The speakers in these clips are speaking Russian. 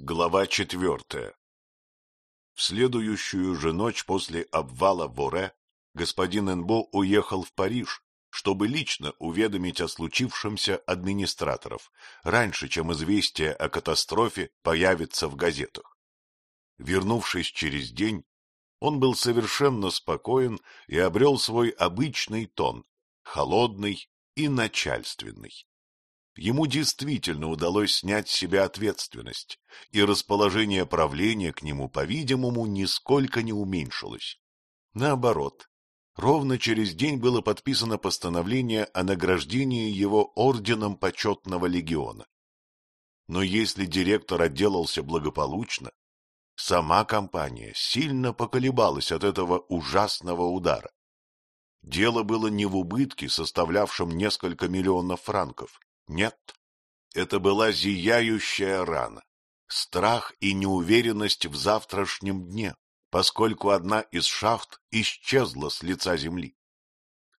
Глава четвертая В следующую же ночь после обвала Воре господин Энбо уехал в Париж, чтобы лично уведомить о случившемся администраторов, раньше, чем известие о катастрофе появится в газетах. Вернувшись через день, он был совершенно спокоен и обрел свой обычный тон, холодный и начальственный ему действительно удалось снять с себя ответственность, и расположение правления к нему, по-видимому, нисколько не уменьшилось. Наоборот, ровно через день было подписано постановление о награждении его орденом почетного легиона. Но если директор отделался благополучно, сама компания сильно поколебалась от этого ужасного удара. Дело было не в убытке, составлявшем несколько миллионов франков, нет, это была зияющая рана, страх и неуверенность в завтрашнем дне, поскольку одна из шахт исчезла с лица земли.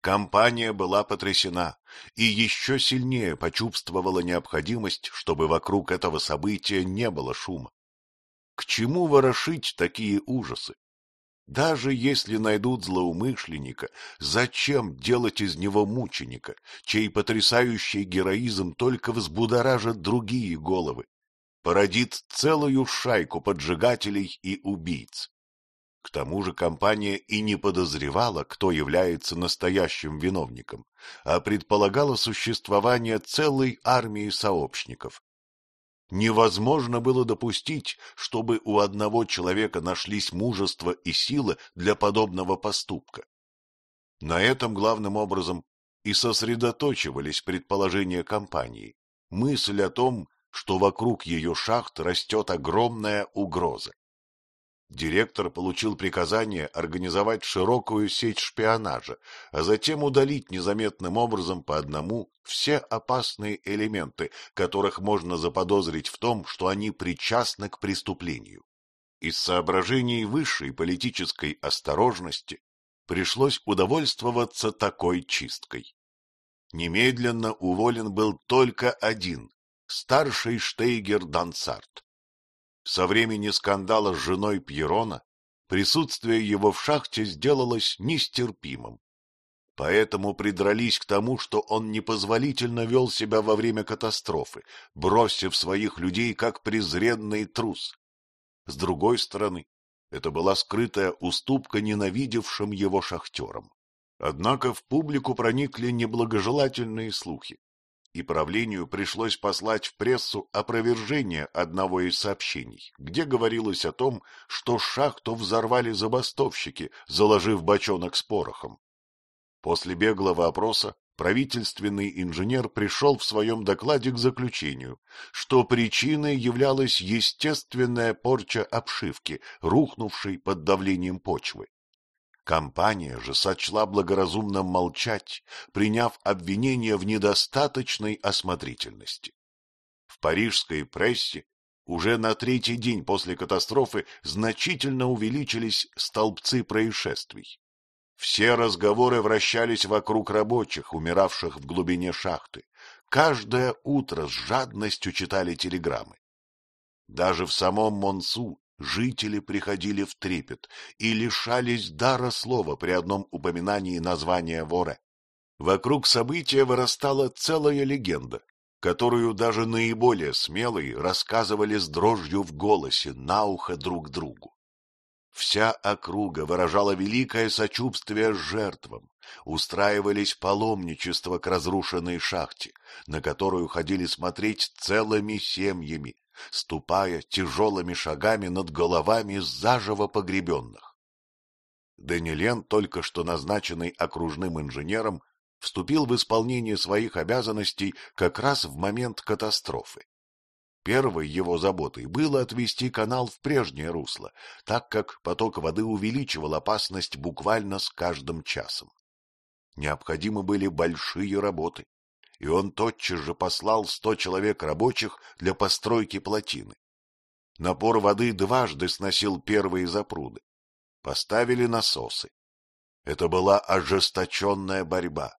Компания была потрясена и еще сильнее почувствовала необходимость, чтобы вокруг этого события не было шума. К чему ворошить такие ужасы? Даже если найдут злоумышленника, зачем делать из него мученика, чей потрясающий героизм только взбудоражит другие головы, породит целую шайку поджигателей и убийц? К тому же компания и не подозревала, кто является настоящим виновником, а предполагала существование целой армии сообщников, Невозможно было допустить, чтобы у одного человека нашлись мужество и сила для подобного поступка. На этом главным образом и сосредоточивались предположения компании, мысль о том, что вокруг ее шахт растет огромная угроза. Директор получил приказание организовать широкую сеть шпионажа, а затем удалить незаметным образом по одному все опасные элементы, которых можно заподозрить в том, что они причастны к преступлению. Из соображений высшей политической осторожности пришлось удовольствоваться такой чисткой. Немедленно уволен был только один — старший Штейгер Дансарт. Со времени скандала с женой Пьерона присутствие его в шахте сделалось нестерпимым. Поэтому придрались к тому, что он непозволительно вел себя во время катастрофы, бросив своих людей как презренный трус. С другой стороны, это была скрытая уступка ненавидевшим его шахтерам. Однако в публику проникли неблагожелательные слухи и правлению пришлось послать в прессу опровержение одного из сообщений, где говорилось о том, что шахту взорвали забастовщики, заложив бочонок с порохом. После беглого опроса правительственный инженер пришел в своем докладе к заключению, что причиной являлась естественная порча обшивки, рухнувшей под давлением почвы. Компания же сочла благоразумно молчать, приняв обвинение в недостаточной осмотрительности. В парижской прессе уже на третий день после катастрофы значительно увеличились столбцы происшествий. Все разговоры вращались вокруг рабочих, умиравших в глубине шахты. Каждое утро с жадностью читали телеграммы. Даже в самом Монсу жители приходили в трепет и лишались дара слова при одном упоминании названия Воре. Вокруг события вырастала целая легенда, которую даже наиболее смелые рассказывали с дрожью в голосе на ухо друг другу. Вся округа выражала великое сочувствие жертвам, устраивались паломничества к разрушенной шахте, на которую ходили смотреть целыми семьями, ступая тяжелыми шагами над головами заживо погребенных. Данилен, только что назначенный окружным инженером, вступил в исполнение своих обязанностей как раз в момент катастрофы. Первой его заботой было отвести канал в прежнее русло, так как поток воды увеличивал опасность буквально с каждым часом. Необходимы были большие работы, и он тотчас же послал сто человек рабочих для постройки плотины. Напор воды дважды сносил первые запруды. Поставили насосы. Это была ожесточенная борьба.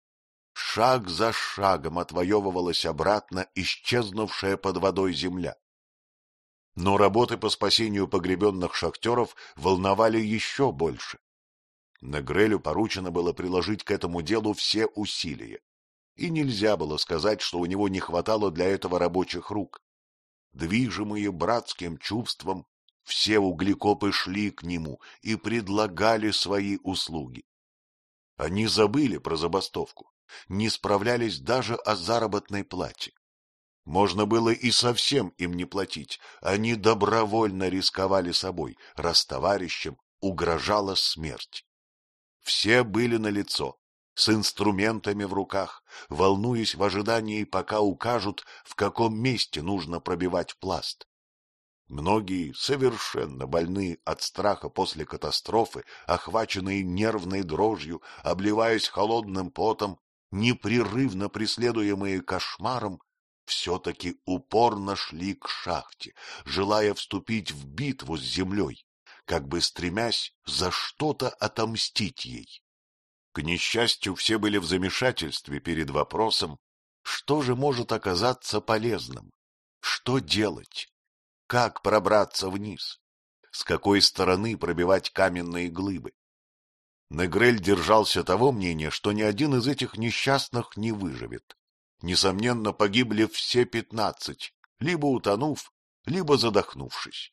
Шаг за шагом отвоевывалась обратно исчезнувшая под водой земля. Но работы по спасению погребенных шахтеров волновали еще больше. Негрелю поручено было приложить к этому делу все усилия. И нельзя было сказать, что у него не хватало для этого рабочих рук. Движимые братским чувством, все углекопы шли к нему и предлагали свои услуги. Они забыли про забастовку, не справлялись даже о заработной плате. Можно было и совсем им не платить, они добровольно рисковали собой, раз товарищам угрожала смерть. Все были на лицо, с инструментами в руках, волнуясь в ожидании, пока укажут, в каком месте нужно пробивать пласт. Многие, совершенно больные от страха после катастрофы, охваченные нервной дрожью, обливаясь холодным потом, непрерывно преследуемые кошмаром, все-таки упорно шли к шахте, желая вступить в битву с землей, как бы стремясь за что-то отомстить ей. К несчастью, все были в замешательстве перед вопросом, что же может оказаться полезным, что делать, как пробраться вниз? С какой стороны пробивать каменные глыбы? Негрель держался того мнения, что ни один из этих несчастных не выживет. Несомненно, погибли все пятнадцать, либо утонув, либо задохнувшись.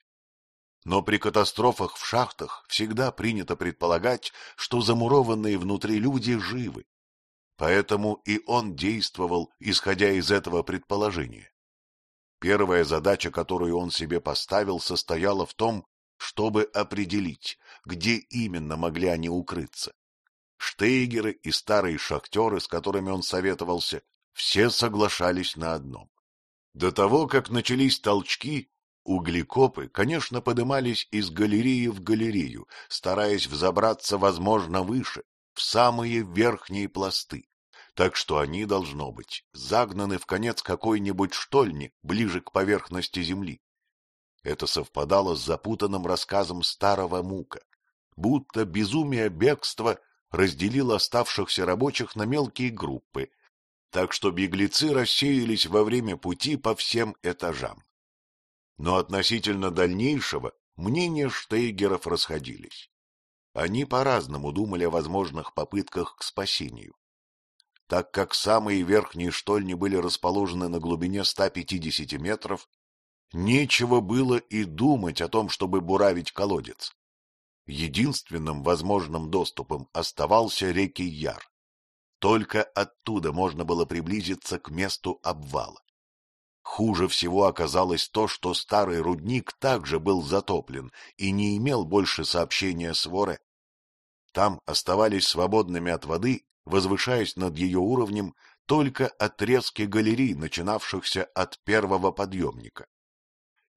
Но при катастрофах в шахтах всегда принято предполагать, что замурованные внутри люди живы. Поэтому и он действовал, исходя из этого предположения. Первая задача, которую он себе поставил, состояла в том, чтобы определить, где именно могли они укрыться. Штейгеры и старые шахтеры, с которыми он советовался, все соглашались на одном. До того, как начались толчки, углекопы, конечно, подымались из галереи в галерею, стараясь взобраться, возможно, выше, в самые верхние пласты так что они, должно быть, загнаны в конец какой-нибудь штольни ближе к поверхности земли. Это совпадало с запутанным рассказом старого мука, будто безумие бегства разделило оставшихся рабочих на мелкие группы, так что беглецы рассеялись во время пути по всем этажам. Но относительно дальнейшего мнения штейгеров расходились. Они по-разному думали о возможных попытках к спасению так как самые верхние штольни были расположены на глубине 150 метров, нечего было и думать о том, чтобы буравить колодец. Единственным возможным доступом оставался реки Яр. Только оттуда можно было приблизиться к месту обвала. Хуже всего оказалось то, что старый рудник также был затоплен и не имел больше сообщения с Воре. Там оставались свободными от воды возвышаясь над ее уровнем только отрезки галерей, начинавшихся от первого подъемника.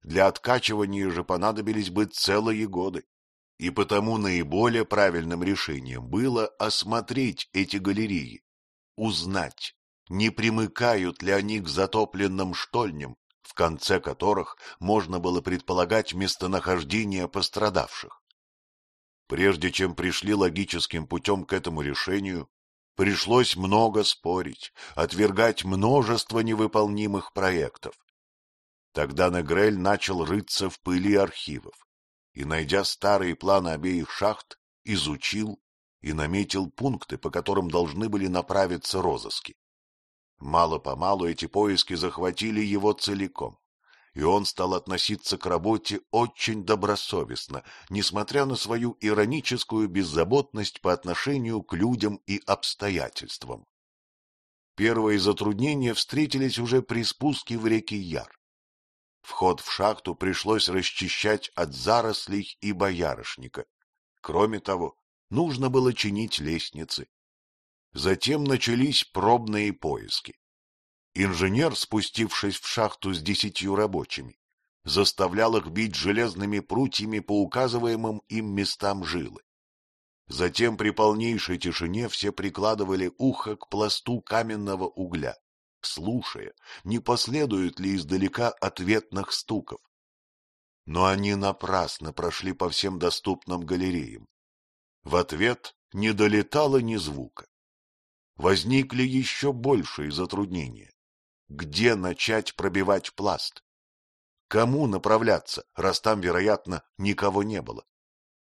Для откачивания же понадобились бы целые годы, и потому наиболее правильным решением было осмотреть эти галереи, узнать, не примыкают ли они к затопленным штольням, в конце которых можно было предполагать местонахождение пострадавших. Прежде чем пришли логическим путем к этому решению, Пришлось много спорить, отвергать множество невыполнимых проектов. Тогда Негрель начал рыться в пыли архивов и, найдя старые планы обеих шахт, изучил и наметил пункты, по которым должны были направиться розыски. Мало-помалу эти поиски захватили его целиком и он стал относиться к работе очень добросовестно, несмотря на свою ироническую беззаботность по отношению к людям и обстоятельствам. Первые затруднения встретились уже при спуске в реки Яр. Вход в шахту пришлось расчищать от зарослей и боярышника. Кроме того, нужно было чинить лестницы. Затем начались пробные поиски. Инженер, спустившись в шахту с десятью рабочими, заставлял их бить железными прутьями по указываемым им местам жилы. Затем при полнейшей тишине все прикладывали ухо к пласту каменного угля, слушая, не последует ли издалека ответных стуков. Но они напрасно прошли по всем доступным галереям. В ответ не долетало ни звука. Возникли еще большие затруднения где начать пробивать пласт. кому направляться, раз там, вероятно, никого не было.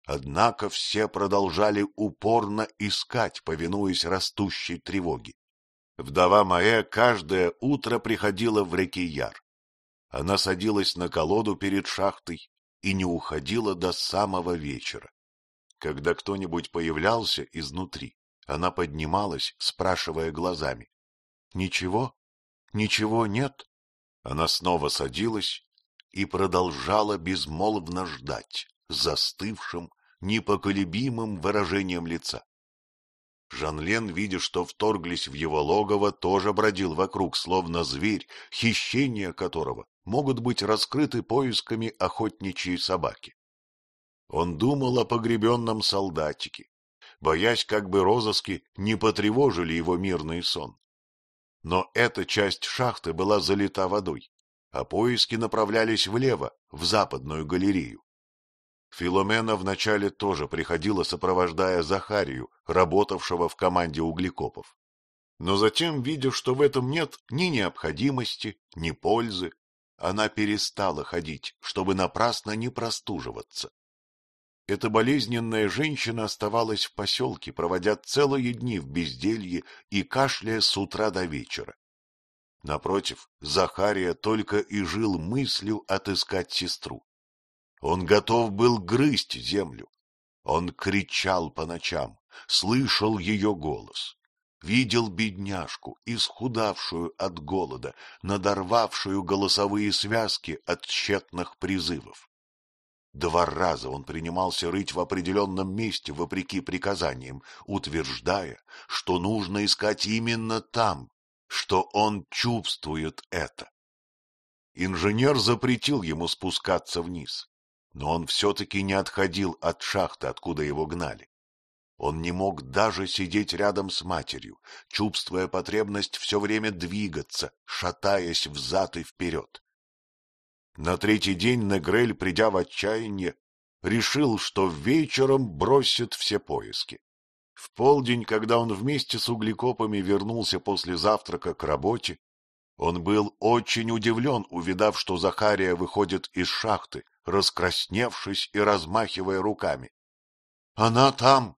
Однако все продолжали упорно искать, повинуясь растущей тревоге. Вдова Маэ каждое утро приходила в реки Яр. Она садилась на колоду перед шахтой и не уходила до самого вечера. Когда кто-нибудь появлялся изнутри, она поднималась, спрашивая глазами. — Ничего? Ничего нет? Она снова садилась и продолжала безмолвно ждать, застывшим, непоколебимым выражением лица. Жанлен, видя, что вторглись в его логово, тоже бродил вокруг, словно зверь, хищения которого могут быть раскрыты поисками охотничьей собаки. Он думал о погребенном солдатике, боясь, как бы розыски не потревожили его мирный сон. Но эта часть шахты была залита водой, а поиски направлялись влево, в западную галерею. Филомена вначале тоже приходила, сопровождая Захарию, работавшего в команде углекопов. Но затем, видя, что в этом нет ни необходимости, ни пользы, она перестала ходить, чтобы напрасно не простуживаться. Эта болезненная женщина оставалась в поселке, проводя целые дни в безделье и кашляя с утра до вечера. Напротив, Захария только и жил мыслью отыскать сестру. Он готов был грызть землю. Он кричал по ночам, слышал ее голос, видел бедняжку, исхудавшую от голода, надорвавшую голосовые связки от тщетных призывов. Два раза он принимался рыть в определенном месте, вопреки приказаниям, утверждая, что нужно искать именно там, что он чувствует это. Инженер запретил ему спускаться вниз но он все-таки не отходил от шахты, откуда его гнали. Он не мог даже сидеть рядом с матерью, чувствуя потребность все время двигаться, шатаясь взад и вперед. На третий день Негрель, придя в отчаяние, решил, что вечером бросит все поиски. В полдень, когда он вместе с углекопами вернулся после завтрака к работе, он был очень удивлен, увидав, что Захария выходит из шахты, раскрасневшись и размахивая руками. — Она там!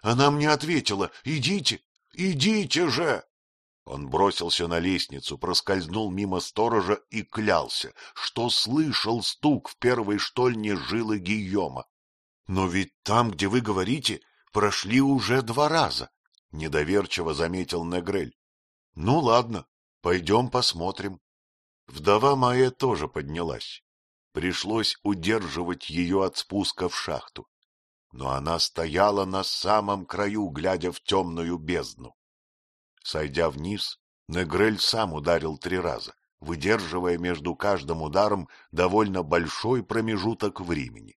Она мне ответила! Идите! Идите же! Он бросился на лестницу, проскользнул мимо сторожа и клялся, что слышал стук в первой штольне жилы Гийома. — Но ведь там, где вы говорите, прошли уже два раза, — недоверчиво заметил Негрель. — Ну, ладно, пойдем посмотрим. Вдова моя тоже поднялась. Пришлось удерживать ее от спуска в шахту. Но она стояла на самом краю, глядя в темную бездну. Сойдя вниз, Негрель сам ударил три раза, выдерживая между каждым ударом довольно большой промежуток времени.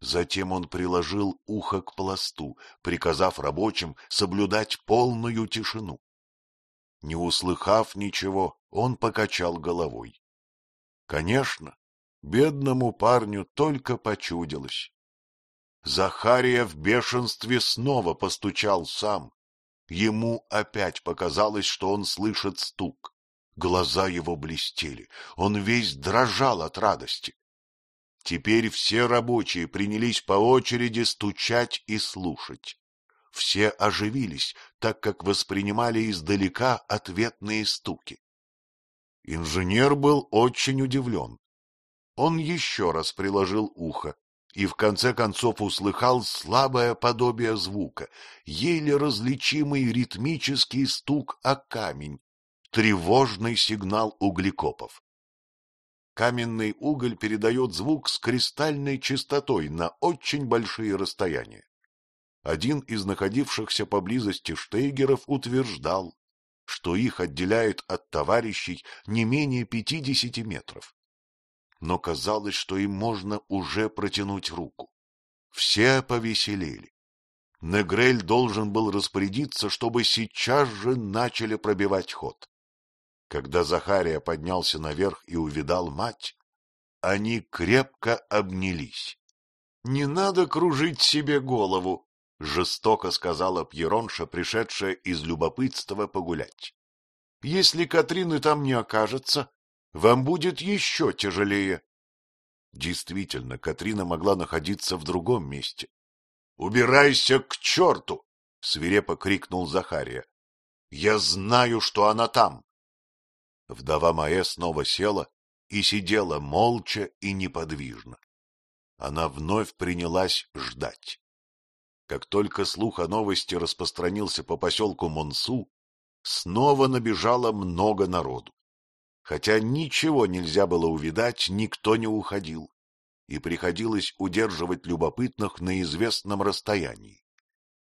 Затем он приложил ухо к пласту, приказав рабочим соблюдать полную тишину. Не услыхав ничего, он покачал головой. Конечно, Бедному парню только почудилось. Захария в бешенстве снова постучал сам. Ему опять показалось, что он слышит стук. Глаза его блестели, он весь дрожал от радости. Теперь все рабочие принялись по очереди стучать и слушать. Все оживились, так как воспринимали издалека ответные стуки. Инженер был очень удивлен. Он еще раз приложил ухо и в конце концов услыхал слабое подобие звука, еле различимый ритмический стук о камень, тревожный сигнал углекопов. Каменный уголь передает звук с кристальной частотой на очень большие расстояния. Один из находившихся поблизости штейгеров утверждал, что их отделяет от товарищей не менее пятидесяти метров но казалось, что им можно уже протянуть руку. Все повеселели. Негрель должен был распорядиться, чтобы сейчас же начали пробивать ход. Когда Захария поднялся наверх и увидал мать, они крепко обнялись. — Не надо кружить себе голову, — жестоко сказала Пьеронша, пришедшая из любопытства погулять. — Если Катрины там не окажется, вам будет еще тяжелее. Действительно, Катрина могла находиться в другом месте. — Убирайся к черту! — свирепо крикнул Захария. — Я знаю, что она там. Вдова Маэ снова села и сидела молча и неподвижно. Она вновь принялась ждать. Как только слух о новости распространился по поселку Монсу, снова набежало много народу. Хотя ничего нельзя было увидать, никто не уходил, и приходилось удерживать любопытных на известном расстоянии.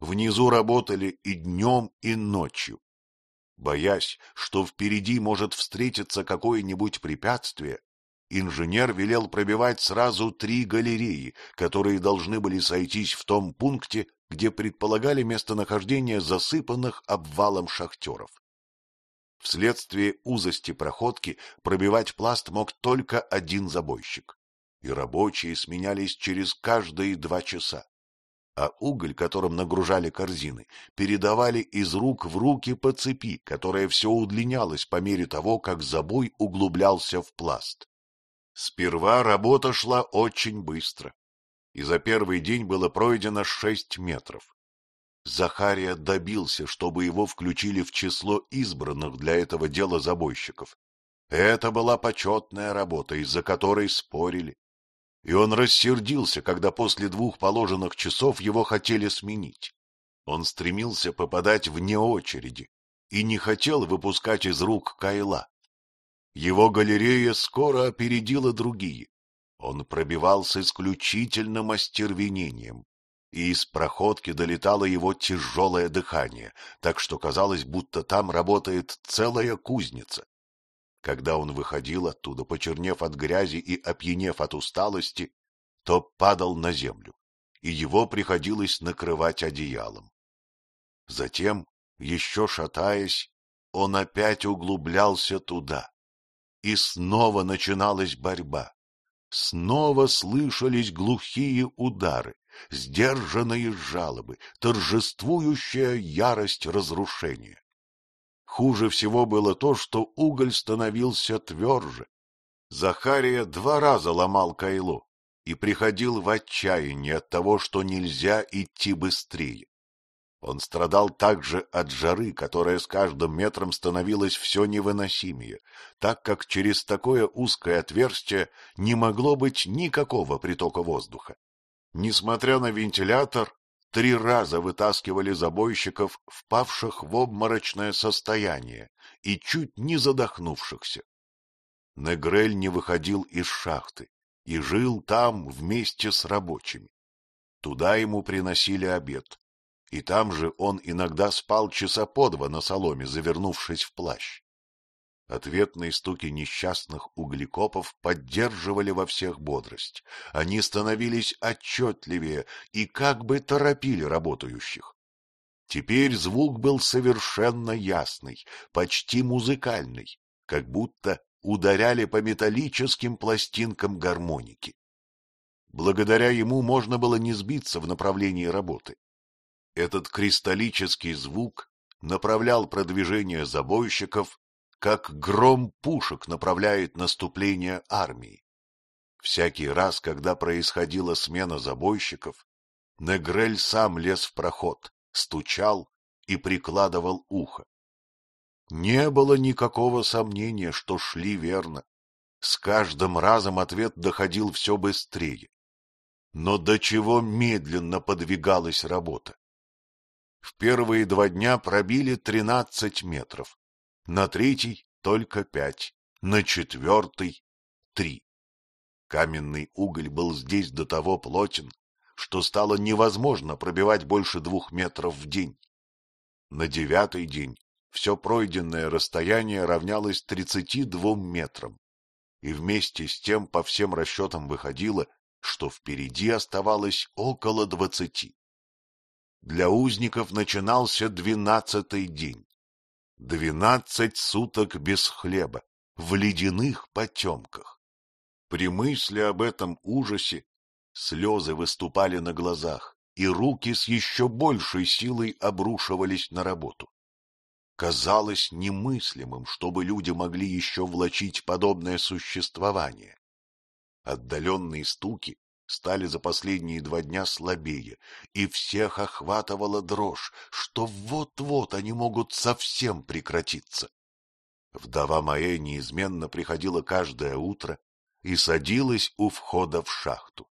Внизу работали и днем, и ночью. Боясь, что впереди может встретиться какое-нибудь препятствие, инженер велел пробивать сразу три галереи, которые должны были сойтись в том пункте, где предполагали местонахождение засыпанных обвалом шахтеров. Вследствие узости проходки пробивать пласт мог только один забойщик, и рабочие сменялись через каждые два часа. А уголь, которым нагружали корзины, передавали из рук в руки по цепи, которая все удлинялась по мере того, как забой углублялся в пласт. Сперва работа шла очень быстро, и за первый день было пройдено шесть метров. Захария добился, чтобы его включили в число избранных для этого дела забойщиков. Это была почетная работа, из-за которой спорили. И он рассердился, когда после двух положенных часов его хотели сменить. Он стремился попадать вне очереди и не хотел выпускать из рук Кайла. Его галерея скоро опередила другие. Он пробивал с исключительным остервенением и из проходки долетало его тяжелое дыхание, так что казалось, будто там работает целая кузница. Когда он выходил оттуда, почернев от грязи и опьянев от усталости, то падал на землю, и его приходилось накрывать одеялом. Затем, еще шатаясь, он опять углублялся туда, и снова начиналась борьба. Снова слышались глухие удары, сдержанные жалобы, торжествующая ярость разрушения. Хуже всего было то, что уголь становился тверже. Захария два раза ломал кайло и приходил в отчаяние от того, что нельзя идти быстрее. Он страдал также от жары, которая с каждым метром становилась все невыносимее, так как через такое узкое отверстие не могло быть никакого притока воздуха. Несмотря на вентилятор, три раза вытаскивали забойщиков, впавших в обморочное состояние и чуть не задохнувшихся. Негрель не выходил из шахты и жил там вместе с рабочими. Туда ему приносили обед, и там же он иногда спал часа по два на соломе, завернувшись в плащ. Ответные стуки несчастных углекопов поддерживали во всех бодрость. Они становились отчетливее и как бы торопили работающих. Теперь звук был совершенно ясный, почти музыкальный, как будто ударяли по металлическим пластинкам гармоники. Благодаря ему можно было не сбиться в направлении работы. Этот кристаллический звук направлял продвижение забойщиков как гром пушек направляет наступление армии. Всякий раз, когда происходила смена забойщиков, Негрель сам лез в проход, стучал и прикладывал ухо. Не было никакого сомнения, что шли верно. С каждым разом ответ доходил все быстрее. Но до чего медленно подвигалась работа. В первые два дня пробили тринадцать метров, на третий только пять, на четвертый — три. Каменный уголь был здесь до того плотен, что стало невозможно пробивать больше двух метров в день. На девятый день все пройденное расстояние равнялось тридцати двум метрам, и вместе с тем по всем расчетам выходило, что впереди оставалось около двадцати. Для узников начинался двенадцатый день. Двенадцать суток без хлеба, в ледяных потемках. При мысли об этом ужасе слезы выступали на глазах, и руки с еще большей силой обрушивались на работу. казалось немыслимым, чтобы люди могли еще влачить подобное существование. Отдаленные стуки стали за последние два дня слабее, и всех охватывала дрожь, что вот-вот они могут совсем прекратиться. Вдова моя неизменно приходила каждое утро и садилась у входа в шахту.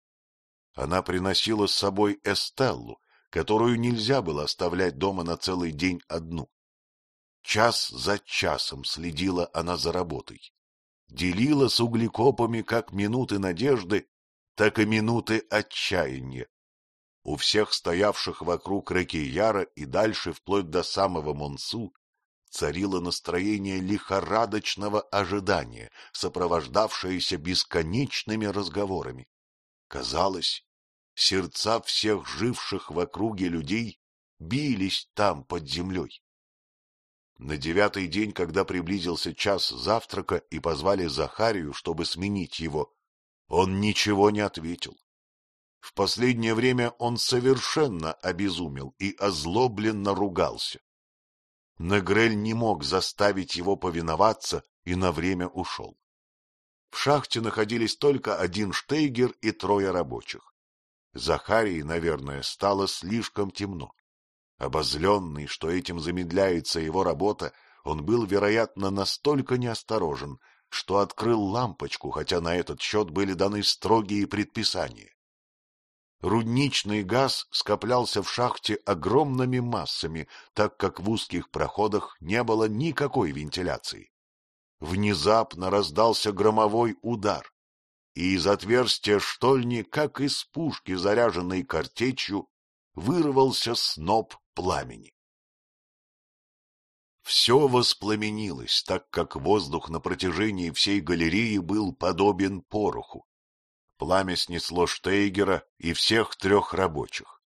Она приносила с собой Эстеллу, которую нельзя было оставлять дома на целый день одну. Час за часом следила она за работой. Делила с углекопами как минуты надежды, так и минуты отчаяния. У всех стоявших вокруг реки Яра и дальше вплоть до самого Монсу царило настроение лихорадочного ожидания, сопровождавшееся бесконечными разговорами. Казалось, сердца всех живших в округе людей бились там под землей. На девятый день, когда приблизился час завтрака и позвали Захарию, чтобы сменить его, он ничего не ответил. В последнее время он совершенно обезумел и озлобленно ругался. Негрель не мог заставить его повиноваться и на время ушел. В шахте находились только один штейгер и трое рабочих. Захарии, наверное, стало слишком темно. Обозленный, что этим замедляется его работа, он был, вероятно, настолько неосторожен, что открыл лампочку, хотя на этот счет были даны строгие предписания. Рудничный газ скоплялся в шахте огромными массами, так как в узких проходах не было никакой вентиляции. Внезапно раздался громовой удар, и из отверстия штольни, как из пушки, заряженной картечью, вырвался сноп пламени. Все воспламенилось, так как воздух на протяжении всей галереи был подобен пороху. Пламя снесло Штейгера и всех трех рабочих.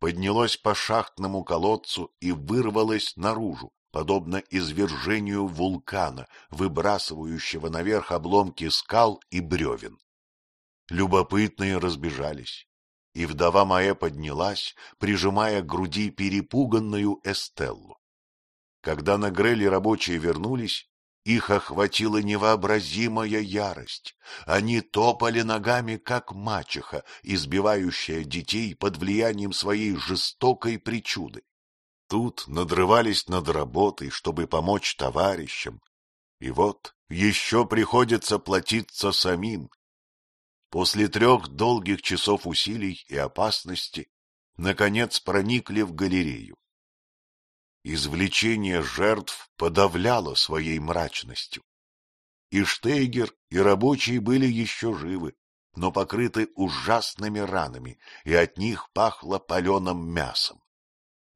Поднялось по шахтному колодцу и вырвалось наружу, подобно извержению вулкана, выбрасывающего наверх обломки скал и бревен. Любопытные разбежались и вдова моя поднялась, прижимая к груди перепуганную Эстеллу. Когда на Греле рабочие вернулись, их охватила невообразимая ярость. Они топали ногами, как мачеха, избивающая детей под влиянием своей жестокой причуды. Тут надрывались над работой, чтобы помочь товарищам. И вот еще приходится платиться самим, После трех долгих часов усилий и опасности, наконец проникли в галерею. Извлечение жертв подавляло своей мрачностью. И Штейгер, и рабочие были еще живы, но покрыты ужасными ранами, и от них пахло паленым мясом.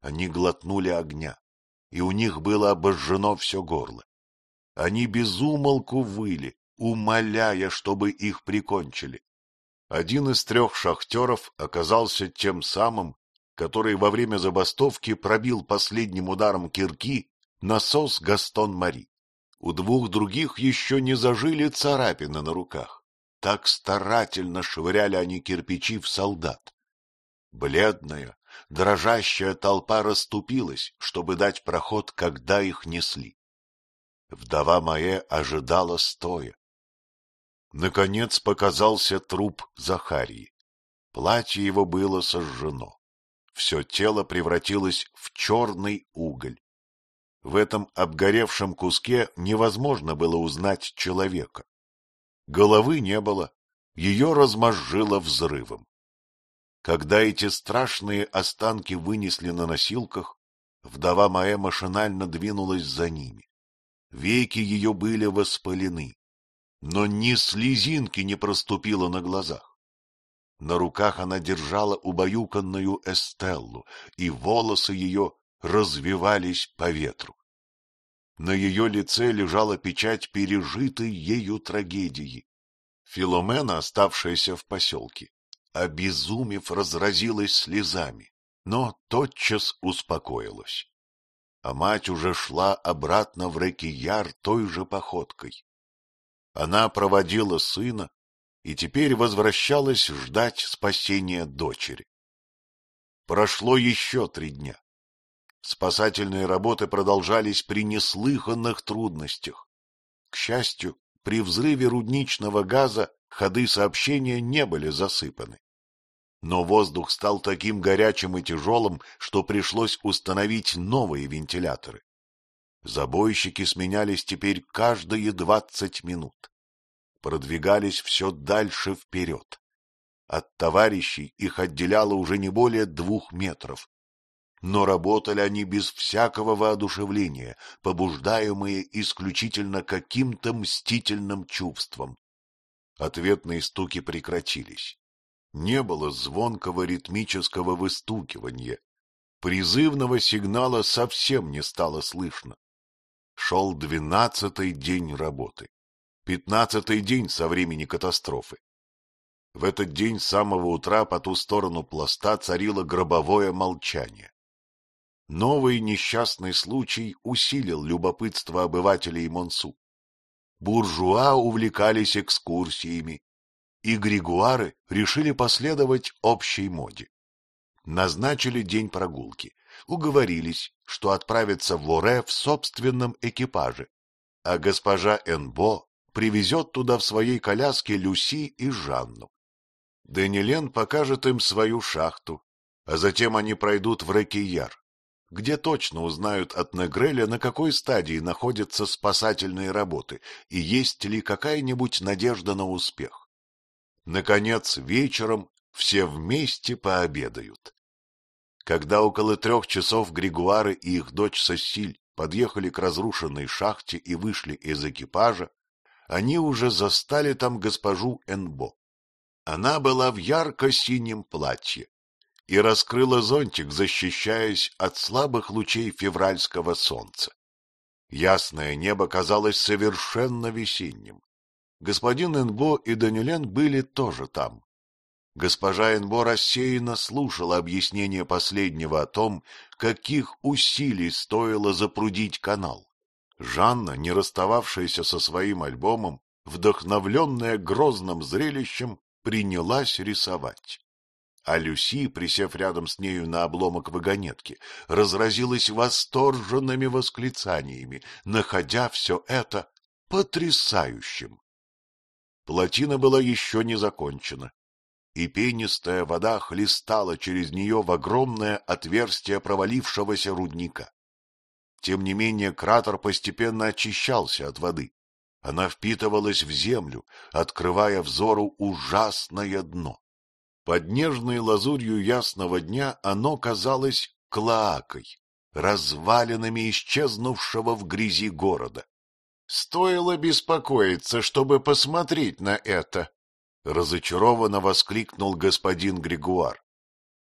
Они глотнули огня, и у них было обожжено все горло. Они безумолку выли, умоляя, чтобы их прикончили. Один из трех шахтеров оказался тем самым, который во время забастовки пробил последним ударом кирки насос Гастон Мари. У двух других еще не зажили царапины на руках. Так старательно швыряли они кирпичи в солдат. Бледная, дрожащая толпа расступилась, чтобы дать проход, когда их несли. Вдова моя ожидала стоя. Наконец показался труп Захарии. Платье его было сожжено. Все тело превратилось в черный уголь. В этом обгоревшем куске невозможно было узнать человека. Головы не было, ее размозжило взрывом. Когда эти страшные останки вынесли на носилках, вдова моя машинально двинулась за ними. Веки ее были воспалены, но ни слезинки не проступило на глазах. На руках она держала убаюканную Эстеллу, и волосы ее развивались по ветру. На ее лице лежала печать пережитой ею трагедии. Филомена, оставшаяся в поселке, обезумев, разразилась слезами, но тотчас успокоилась. А мать уже шла обратно в реки Яр той же походкой. Она проводила сына и теперь возвращалась ждать спасения дочери. Прошло еще три дня. Спасательные работы продолжались при неслыханных трудностях. К счастью, при взрыве рудничного газа ходы сообщения не были засыпаны. Но воздух стал таким горячим и тяжелым, что пришлось установить новые вентиляторы. Забойщики сменялись теперь каждые двадцать минут. Продвигались все дальше вперед. От товарищей их отделяло уже не более двух метров. Но работали они без всякого воодушевления, побуждаемые исключительно каким-то мстительным чувством. Ответные стуки прекратились. Не было звонкого ритмического выстукивания. Призывного сигнала совсем не стало слышно. Шел двенадцатый день работы. Пятнадцатый день со времени катастрофы. В этот день с самого утра по ту сторону пласта царило гробовое молчание. Новый несчастный случай усилил любопытство обывателей Монсу. Буржуа увлекались экскурсиями, и григуары решили последовать общей моде. Назначили день прогулки, уговорились, что отправятся в Оре в собственном экипаже, а госпожа Энбо привезет туда в своей коляске Люси и Жанну. Данилен покажет им свою шахту, а затем они пройдут в Рекияр, где точно узнают от Негреля, на какой стадии находятся спасательные работы и есть ли какая-нибудь надежда на успех. Наконец, вечером все вместе пообедают. Когда около трех часов Григуары и их дочь Сосиль подъехали к разрушенной шахте и вышли из экипажа, они уже застали там госпожу Энбо. Она была в ярко-синем платье и раскрыла зонтик, защищаясь от слабых лучей февральского солнца. Ясное небо казалось совершенно весенним. Господин Энбо и Данилен были тоже там. Госпожа Энбо рассеянно слушала объяснение последнего о том, каких усилий стоило запрудить канал. Жанна, не расстававшаяся со своим альбомом, вдохновленная грозным зрелищем, принялась рисовать. А Люси, присев рядом с нею на обломок вагонетки, разразилась восторженными восклицаниями, находя все это потрясающим. Плотина была еще не закончена, и пенистая вода хлестала через нее в огромное отверстие провалившегося рудника. Тем не менее кратер постепенно очищался от воды. Она впитывалась в землю, открывая взору ужасное дно. Под нежной лазурью ясного дня оно казалось клоакой, развалинами исчезнувшего в грязи города. Стоило беспокоиться, чтобы посмотреть на это, разочарованно воскликнул господин Григуар.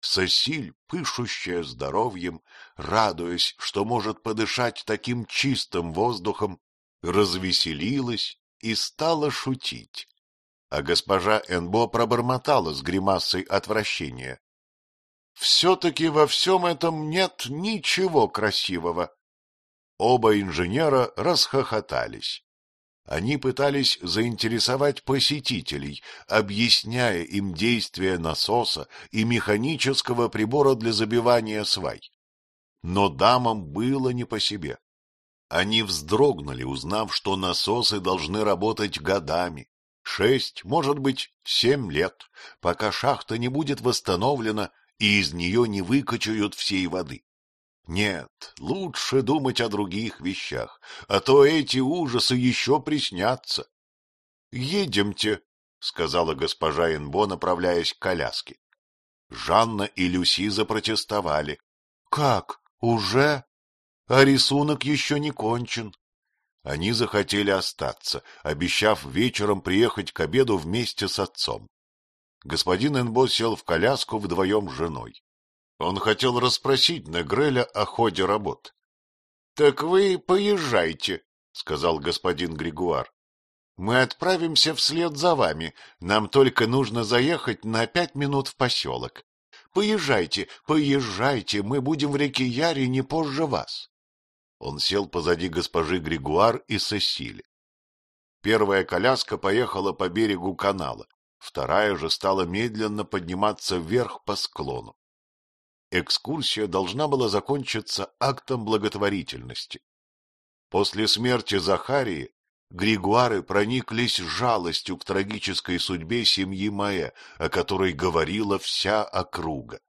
Сосиль, пышущая здоровьем, радуясь, что может подышать таким чистым воздухом, развеселилась и стала шутить. А госпожа Энбо пробормотала с гримасой отвращения. — Все-таки во всем этом нет ничего красивого. Оба инженера расхохотались. Они пытались заинтересовать посетителей, объясняя им действия насоса и механического прибора для забивания свай. Но дамам было не по себе. Они вздрогнули, узнав, что насосы должны работать годами, шесть, может быть, семь лет, пока шахта не будет восстановлена и из нее не выкачают всей воды. Нет, лучше думать о других вещах, а то эти ужасы еще приснятся. — Едемте, — сказала госпожа Энбо, направляясь к коляске. Жанна и Люси запротестовали. — Как, уже? А рисунок еще не кончен. Они захотели остаться, обещав вечером приехать к обеду вместе с отцом. Господин Энбо сел в коляску вдвоем с женой. Он хотел расспросить Негреля о ходе работ. — Так вы поезжайте, — сказал господин Григуар. — Мы отправимся вслед за вами. Нам только нужно заехать на пять минут в поселок. Поезжайте, поезжайте, мы будем в реке Яре не позже вас. Он сел позади госпожи Григуар и Сесили. Первая коляска поехала по берегу канала, вторая же стала медленно подниматься вверх по склону. Экскурсия должна была закончиться актом благотворительности. После смерти Захарии Григуары прониклись жалостью к трагической судьбе семьи Маэ, о которой говорила вся округа.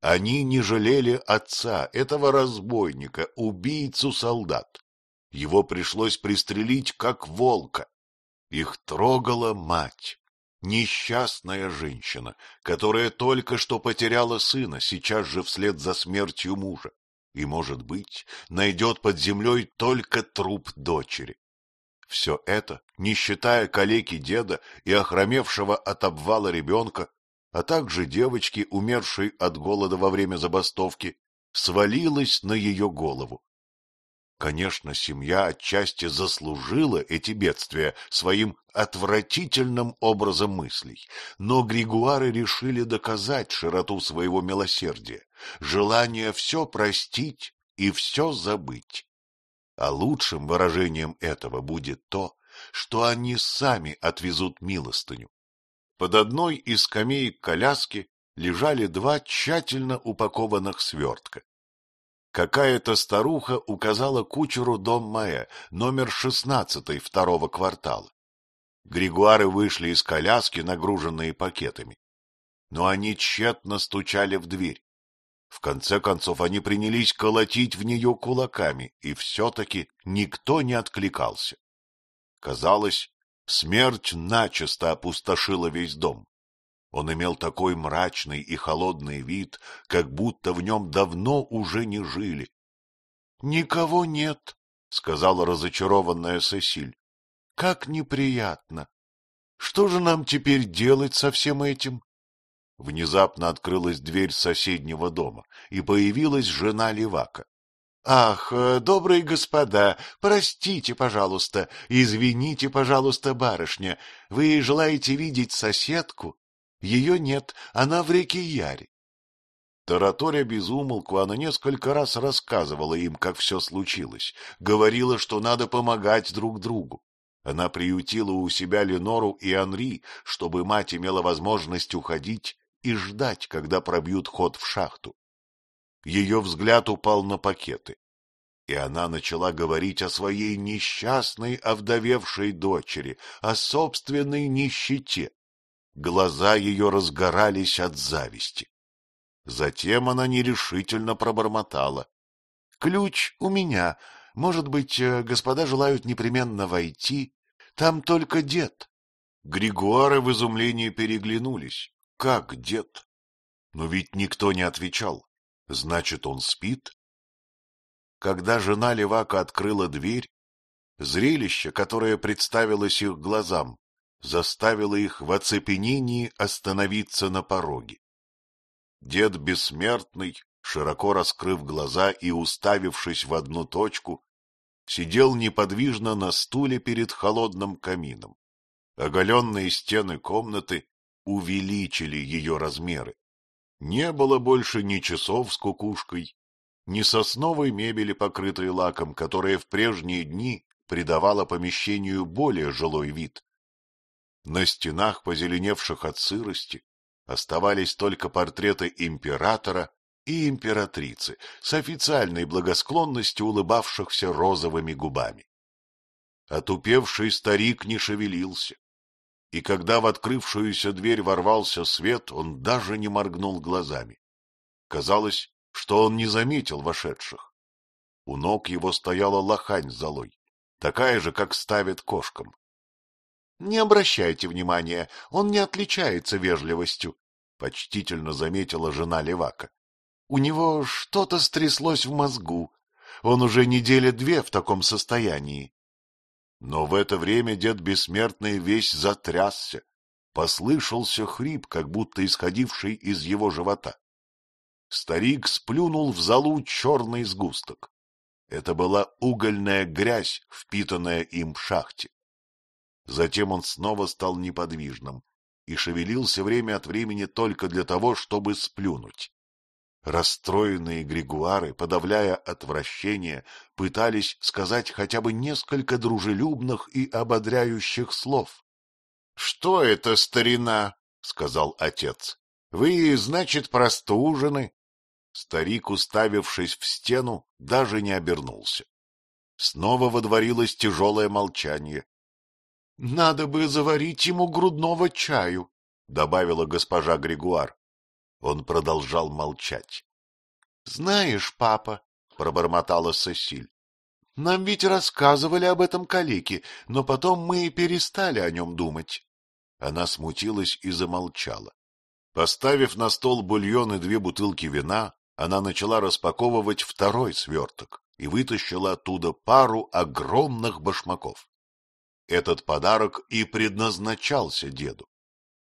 Они не жалели отца, этого разбойника, убийцу солдат. Его пришлось пристрелить, как волка. Их трогала мать, несчастная женщина, которая только что потеряла сына, сейчас же вслед за смертью мужа, и, может быть, найдет под землей только труп дочери. Все это, не считая калеки деда и охромевшего от обвала ребенка, а также девочки, умершей от голода во время забастовки, свалилось на ее голову. Конечно, семья отчасти заслужила эти бедствия своим отвратительным образом мыслей, но Григуары решили доказать широту своего милосердия, желание все простить и все забыть. А лучшим выражением этого будет то, что они сами отвезут милостыню. Под одной из скамеек коляски лежали два тщательно упакованных свертка. Какая-то старуха указала кучеру дом Маэ, номер шестнадцатый второго квартала. Григуары вышли из коляски, нагруженные пакетами. Но они тщетно стучали в дверь. В конце концов они принялись колотить в нее кулаками, и все-таки никто не откликался. Казалось, смерть начисто опустошила весь дом. Он имел такой мрачный и холодный вид, как будто в нем давно уже не жили. — Никого нет, — сказала разочарованная Сесиль. — Как неприятно! Что же нам теперь делать со всем этим? Внезапно открылась дверь соседнего дома, и появилась жена Левака. — Ах, э, добрые господа, простите, пожалуйста, извините, пожалуйста, барышня, вы желаете видеть соседку? Ее нет, она в реке Яре. Тараторя безумолку, она несколько раз рассказывала им, как все случилось, говорила, что надо помогать друг другу. Она приютила у себя Ленору и Анри, чтобы мать имела возможность уходить и ждать, когда пробьют ход в шахту. Ее взгляд упал на пакеты, и она начала говорить о своей несчастной овдовевшей дочери, о собственной нищете. Глаза ее разгорались от зависти. Затем она нерешительно пробормотала. — Ключ у меня. Может быть, э, господа желают непременно войти? Там только дед. Григуары в изумлении переглянулись. Как дед? Но ведь никто не отвечал. Значит, он спит? Когда жена Левака открыла дверь, зрелище, которое представилось их глазам, заставило их в оцепенении остановиться на пороге. Дед бессмертный, широко раскрыв глаза и уставившись в одну точку, сидел неподвижно на стуле перед холодным камином. Оголенные стены комнаты увеличили ее размеры. Не было больше ни часов с кукушкой, ни сосновой мебели, покрытой лаком, которая в прежние дни придавала помещению более жилой вид. На стенах, позеленевших от сырости, оставались только портреты императора и императрицы с официальной благосклонностью улыбавшихся розовыми губами. Отупевший старик не шевелился, и когда в открывшуюся дверь ворвался свет, он даже не моргнул глазами. Казалось, что он не заметил вошедших. У ног его стояла лохань с золой, такая же, как ставят кошкам. — Не обращайте внимания, он не отличается вежливостью, — почтительно заметила жена Левака. — У него что-то стряслось в мозгу. Он уже недели две в таком состоянии. Но в это время дед бессмертный весь затрясся. Послышался хрип, как будто исходивший из его живота. Старик сплюнул в залу черный сгусток. Это была угольная грязь, впитанная им в шахте. Затем он снова стал неподвижным и шевелился время от времени только для того, чтобы сплюнуть. Расстроенные григуары, подавляя отвращение, пытались сказать хотя бы несколько дружелюбных и ободряющих слов. — Что это, старина? — сказал отец. — Вы, значит, простужены? Старик, уставившись в стену, даже не обернулся. Снова водворилось тяжелое молчание. — Надо бы заварить ему грудного чаю, — добавила госпожа Григуар. Он продолжал молчать. — Знаешь, папа, — пробормотала Сесиль, — нам ведь рассказывали об этом калеке, но потом мы и перестали о нем думать. Она смутилась и замолчала. Поставив на стол бульон и две бутылки вина, она начала распаковывать второй сверток и вытащила оттуда пару огромных башмаков. Этот подарок и предназначался деду.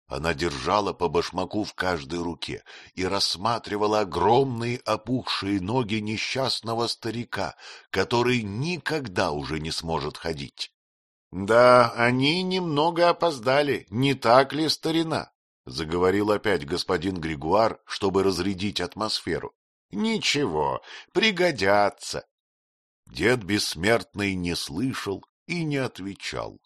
Она держала по башмаку в каждой руке и рассматривала огромные опухшие ноги несчастного старика, который никогда уже не сможет ходить. — Да, они немного опоздали, не так ли, старина? — заговорил опять господин Григуар, чтобы разрядить атмосферу. — Ничего, пригодятся. Дед Бессмертный не слышал и не отвечал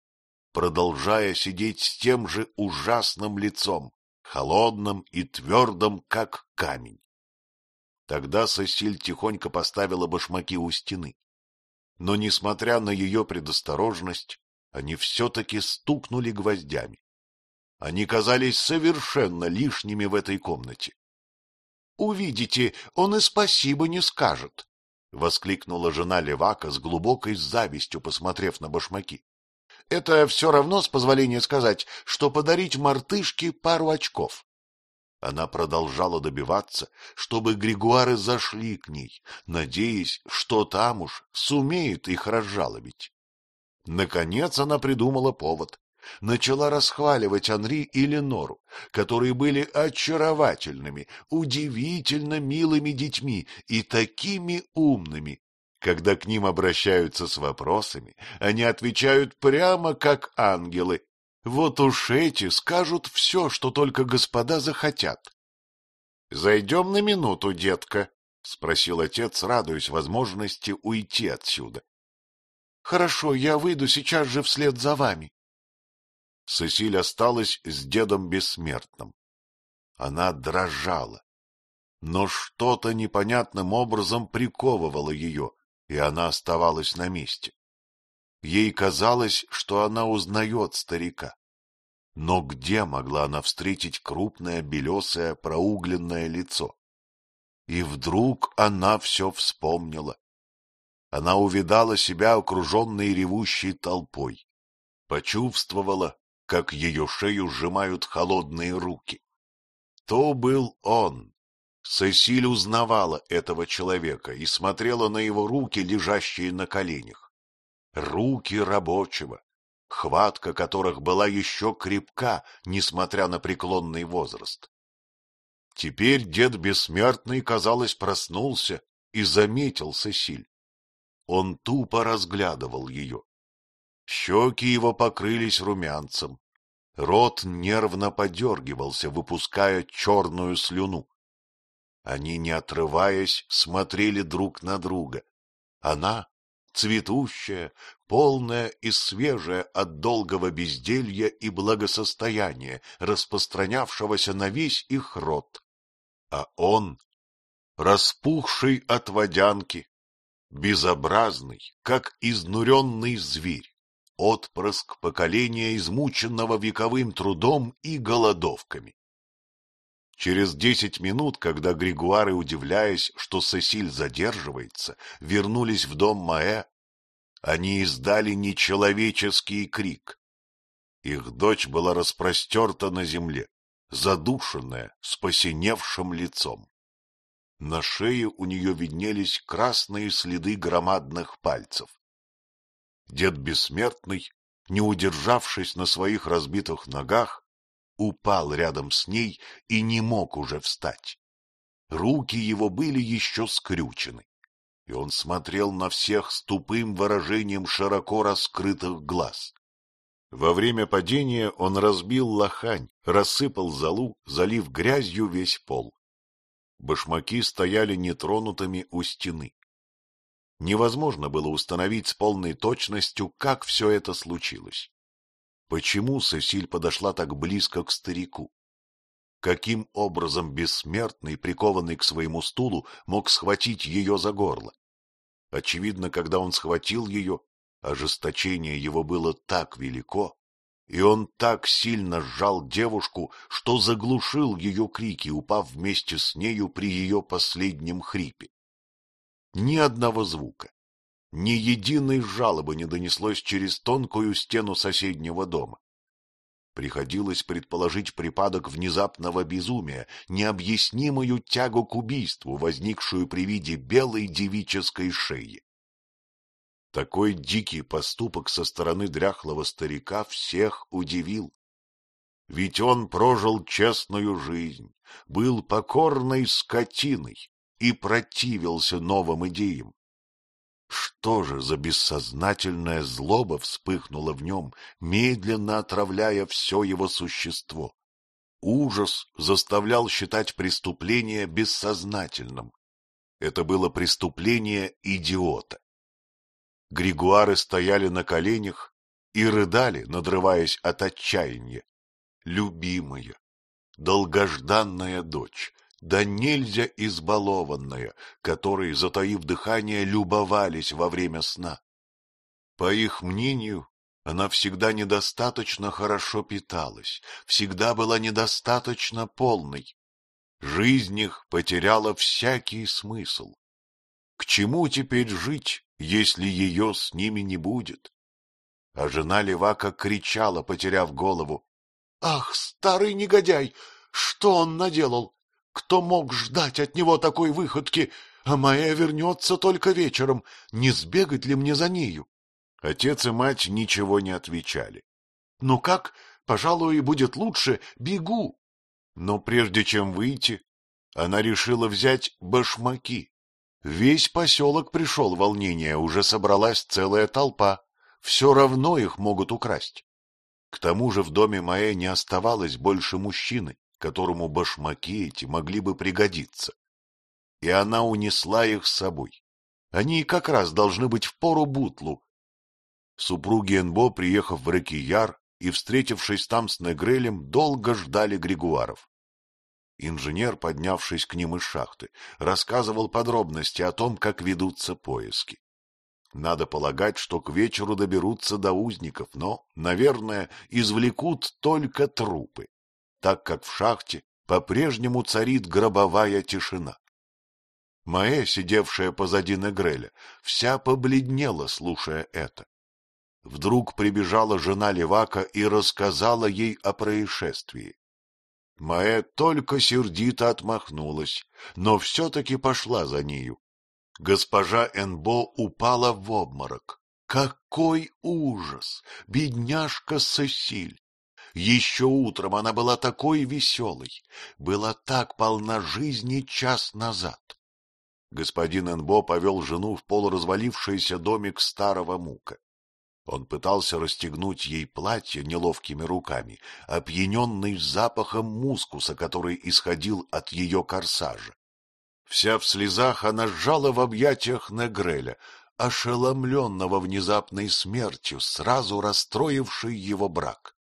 продолжая сидеть с тем же ужасным лицом, холодным и твердым, как камень. Тогда Сосиль тихонько поставила башмаки у стены. Но, несмотря на ее предосторожность, они все-таки стукнули гвоздями. Они казались совершенно лишними в этой комнате. — Увидите, он и спасибо не скажет! — воскликнула жена Левака с глубокой завистью, посмотрев на башмаки. Это все равно, с позволения сказать, что подарить мартышке пару очков. Она продолжала добиваться, чтобы Григуары зашли к ней, надеясь, что там уж сумеет их разжалобить. Наконец она придумала повод. Начала расхваливать Анри и Ленору, которые были очаровательными, удивительно милыми детьми и такими умными, когда к ним обращаются с вопросами, они отвечают прямо как ангелы. Вот уж эти скажут все, что только господа захотят. — Зайдем на минуту, детка, — спросил отец, радуясь возможности уйти отсюда. — Хорошо, я выйду сейчас же вслед за вами. Сесиль осталась с дедом бессмертным. Она дрожала, но что-то непонятным образом приковывало ее, и она оставалась на месте. Ей казалось, что она узнает старика. Но где могла она встретить крупное белесое проугленное лицо? И вдруг она все вспомнила. Она увидала себя окруженной ревущей толпой, почувствовала, как ее шею сжимают холодные руки. То был он, Сесиль узнавала этого человека и смотрела на его руки, лежащие на коленях. Руки рабочего, хватка которых была еще крепка, несмотря на преклонный возраст. Теперь дед бессмертный, казалось, проснулся и заметил Сесиль. Он тупо разглядывал ее. Щеки его покрылись румянцем. Рот нервно подергивался, выпуская черную слюну. Они, не отрываясь, смотрели друг на друга. Она, цветущая, полная и свежая от долгого безделья и благосостояния, распространявшегося на весь их род. А он, распухший от водянки, безобразный, как изнуренный зверь, отпрыск поколения, измученного вековым трудом и голодовками. Через десять минут, когда Григуары, удивляясь, что Сесиль задерживается, вернулись в дом Маэ, они издали нечеловеческий крик. Их дочь была распростерта на земле, задушенная, с посиневшим лицом. На шее у нее виднелись красные следы громадных пальцев. Дед Бессмертный, не удержавшись на своих разбитых ногах, упал рядом с ней и не мог уже встать. Руки его были еще скрючены, и он смотрел на всех с тупым выражением широко раскрытых глаз. Во время падения он разбил лохань, рассыпал залу, залив грязью весь пол. Башмаки стояли нетронутыми у стены. Невозможно было установить с полной точностью, как все это случилось. Почему Сесиль подошла так близко к старику? каким образом бессмертный, прикованный к своему стулу, мог схватить ее за горло. Очевидно, когда он схватил ее, ожесточение его было так велико, и он так сильно сжал девушку, что заглушил ее крики, упав вместе с нею при ее последнем хрипе. Ни одного звука, ни единой жалобы не донеслось через тонкую стену соседнего дома. Приходилось предположить припадок внезапного безумия, необъяснимую тягу к убийству, возникшую при виде белой девической шеи. Такой дикий поступок со стороны дряхлого старика всех удивил. Ведь он прожил честную жизнь, был покорной скотиной и противился новым идеям. Что же за бессознательная злоба вспыхнула в нем, медленно отравляя все его существо? Ужас заставлял считать преступление бессознательным. Это было преступление идиота. Григуары стояли на коленях и рыдали, надрываясь от отчаяния. Любимая, долгожданная дочь, да нельзя избалованная, которые, затаив дыхание, любовались во время сна. По их мнению, она всегда недостаточно хорошо питалась, всегда была недостаточно полной. Жизнь их потеряла всякий смысл. К чему теперь жить, если ее с ними не будет? А жена Левака кричала, потеряв голову. — Ах, старый негодяй! Что он наделал? Кто мог ждать от него такой выходки? А моя вернется только вечером. Не сбегать ли мне за нею? Отец и мать ничего не отвечали. — Ну как? Пожалуй, будет лучше. Бегу. Но прежде чем выйти, она решила взять башмаки. Весь поселок пришел в волнение, уже собралась целая толпа. Все равно их могут украсть. К тому же в доме Маэ не оставалось больше мужчины которому башмаки эти могли бы пригодиться. И она унесла их с собой. Они как раз должны быть в пору бутлу. Супруги Энбо, приехав в Рекияр и встретившись там с Негрелем, долго ждали Григуаров. Инженер, поднявшись к ним из шахты, рассказывал подробности о том, как ведутся поиски. Надо полагать, что к вечеру доберутся до узников, но, наверное, извлекут только трупы так как в шахте по-прежнему царит гробовая тишина. Маэ, сидевшая позади Негреля, вся побледнела, слушая это. Вдруг прибежала жена Левака и рассказала ей о происшествии. Маэ только сердито отмахнулась, но все-таки пошла за нею. Госпожа Энбо упала в обморок. Какой ужас! Бедняжка Сесиль! Еще утром она была такой веселой, была так полна жизни час назад. Господин Энбо повел жену в полуразвалившийся домик старого мука. Он пытался расстегнуть ей платье неловкими руками, опьяненный запахом мускуса, который исходил от ее корсажа. Вся в слезах она сжала в объятиях Негреля, ошеломленного внезапной смертью, сразу расстроившей его брак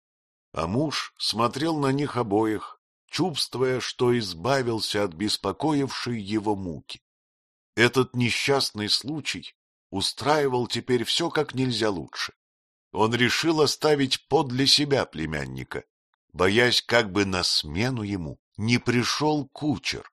а муж смотрел на них обоих, чувствуя, что избавился от беспокоившей его муки. Этот несчастный случай устраивал теперь все как нельзя лучше. Он решил оставить подле себя племянника, боясь, как бы на смену ему не пришел кучер.